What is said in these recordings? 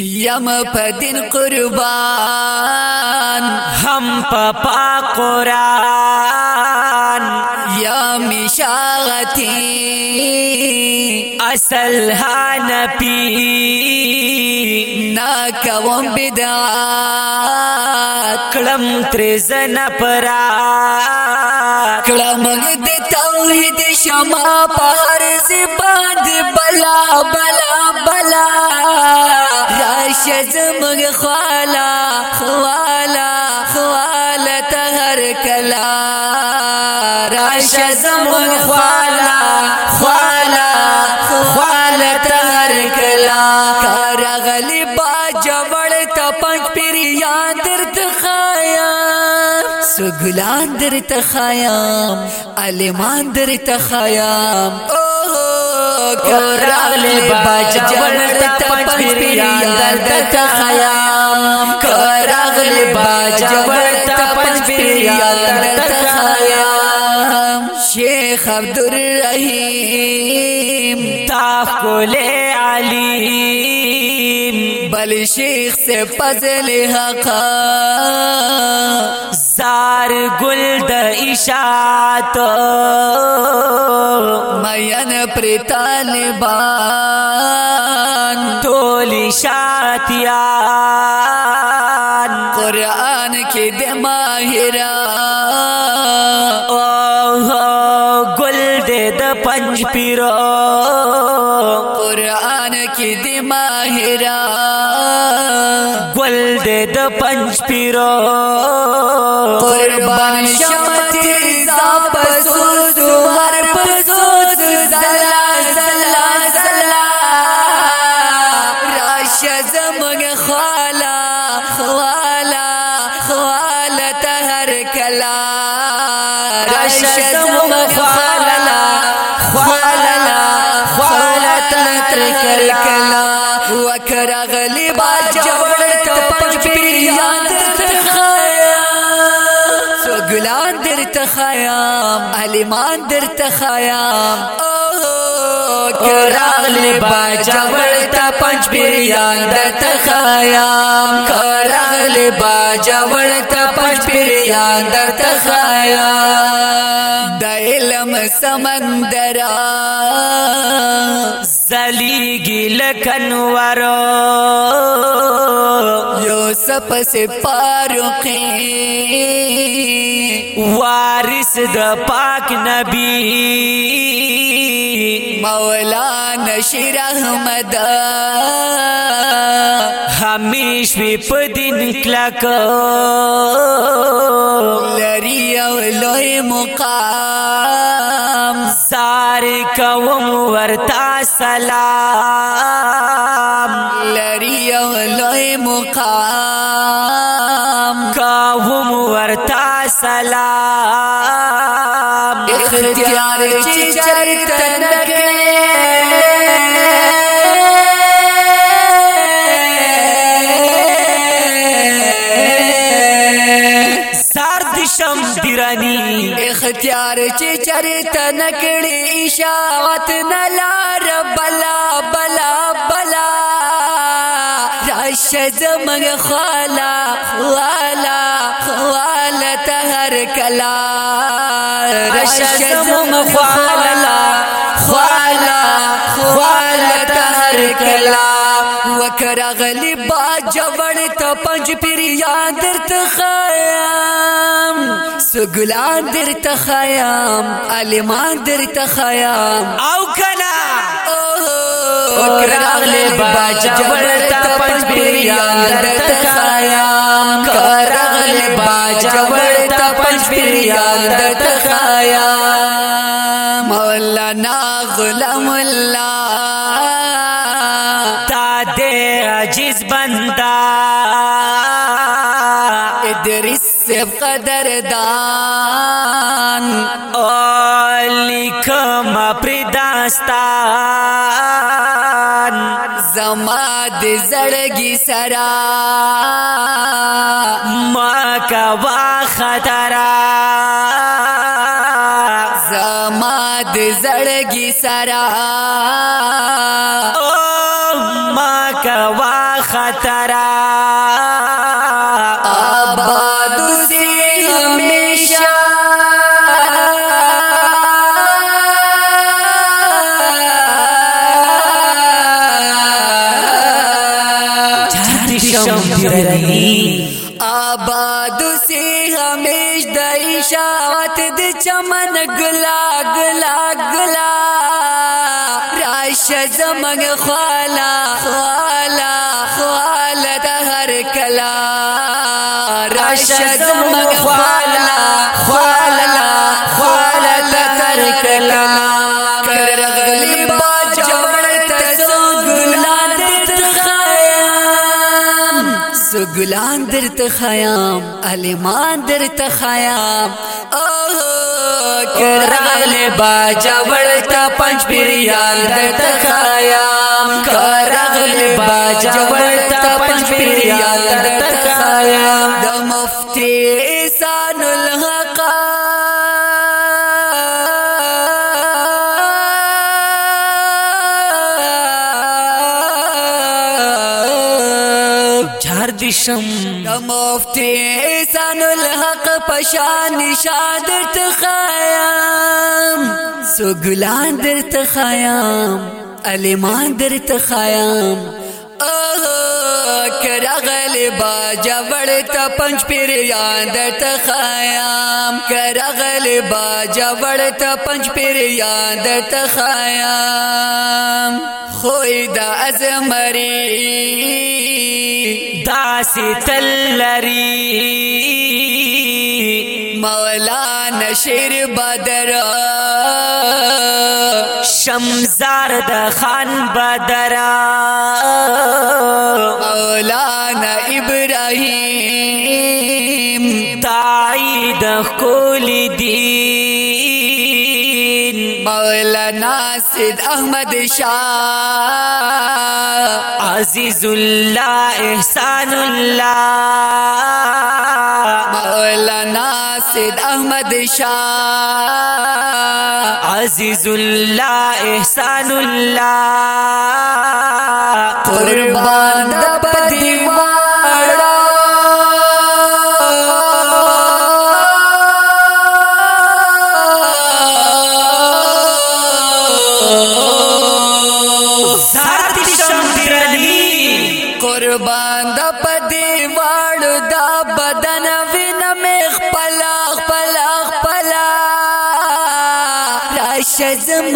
M پدین قربان، ہم پپا قرآن، یا مشاغتی، اصل نپی نا کوم بدعات، کلم ترزن پرا کلم د توحید شما پار زبان بلا بلا بلا۔ راش زمگ خوالا خوالا خوالا تهر کلا. راش زمگ خوالا خوالا خوالا تهر کلا. کار غلی با جوڑ تا پنج پیریان در تخایا سگلان در تخایام علمان در تخایام راغلی باجوړ ته پنځ پیریان در تخایام راغلی باجوړ ته پنځ پیریان در تخایام شیخ عبدالرحیم تا کول علیم بل شیخ سے فضل حقا زار گل د اشاعت مین پر طالبان ټول شاتیان قرآن کی دے ماہرہ او گل دے د پنج پیرو قرآن کی دی ماہرہ گل دے د پنج پیرو قربان شمتی زاب راش زمگ خوالا خوالا خوالا تہر کلا. راش زمگ خوالا خوالا خوالا تہر کلا. وکر غلی با پنج پیریان در خایا سوگلان در تخایام علیمان در تخایام راغلی باجوړ ته پنځ پیریان د تخایام راغلی باجوړ ته پنځ پیریان د تخایام د علم سمندر زلیږي لکنورو یوسف سے فاروقی. وارث د پاک نبی. مولانا شیر احمد. همیش وی په دین کلک لری او لوی مقام. ساری کوم ورتا سلام. لری او لوی مقام. سلام. اختیار چی چرتن سار دشم دیرانی اختیار چی چرتن کړي اشاعت نلار بلا بلا بلا. راش زمن خالا خوالا. کلا راش زمن خوالا خوالا خوالا تهر کلا۔ وکر غلی با جوړ ته پنج پیریان در تخایام سګلان در تخایام علمان در تخایام او کنا وکر غلی با جوړ ته پنج پیریان در تخایام در تخایام مولانا غلام الله تا دے عجیز بندہ۔ ادریس سے قدر دان لکھم پرداستان زما د زړګي سرا۔ ما کا وا خطرا زما د زړګي سرا۔ او ما کا وا خطرہ۔ آباد سے ہمیش دئی شاوت د چمن گلا گلا گلا راش زمن خالا خوالا خوالا ہر کلا۔ راش زمن خالا گلان در تخیام علیمان در تخیام کرغل باجا جوړتا پنځ پیریان در تخیام جار دشم د مفتی احسان الحق پشان شاد تخیام سو گلان در تخیام علیمان در تخیام کرغل با جوړ ته پنځ پیر یاد ته خیام۔ کرغل با جوړ ته پنځ پیر یاد ته خیام خوې د ازمري داسی تلری مولانا شیر بدر شمزار د خان بدرا مولانا ابراہیم تائی د مولانا سید احمد شاہ، عزیز اللہ، احسان اللہ، مولانا سید احمد شاہ، عزیز اللہ، احسان اللہ، قربان د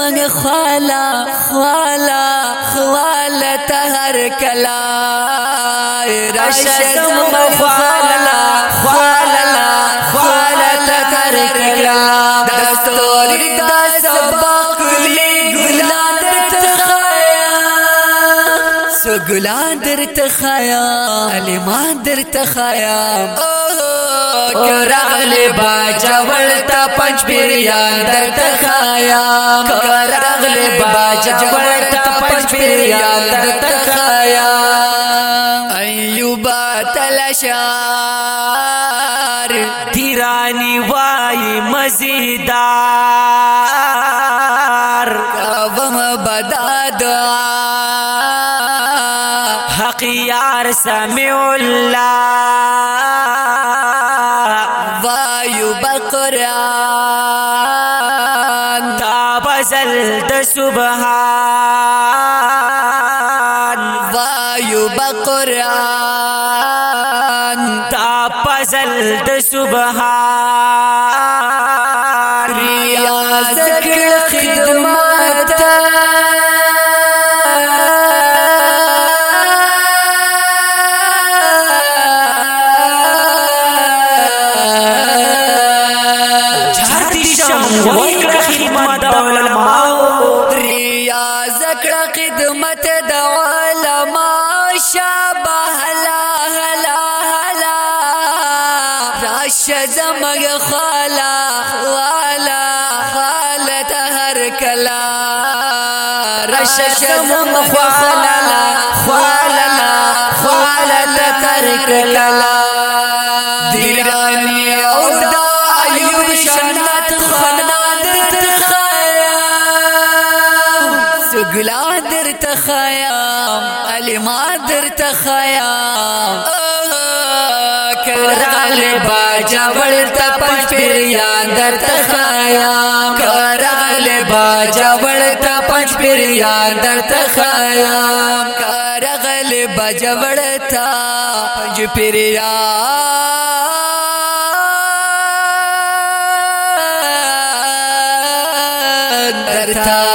زمن خوالا خوالا خوالا تهر کلا۔ راشه زمن سو ګلان در تخیام، علیمان در تخیام. کرغل با جوړتا پنځ پیریان در تخایام کرغل با جوړتا پنځ پیریان در تخایام ایوب تلشار تیرانی وای مزیدار. کوم بداد حق یار سمیع الله وایو بقران تا بزل د سبحان۔ وایو بقران تا پزل د سبحان۔ زمګ خالا والا خالت هر کلا راش زمګ خالا خالا خالت هر کلا دیرانی او دا ایوب شنت خناد تخیام سگلا در تخیام علی ما در تخایا کرغل باجا ورتا پنج پیریان در تخایا۔ کرغل باجا ورتا پنج پیریان در تخایا۔ کرغل باجا ورتا پنج پیریان درتا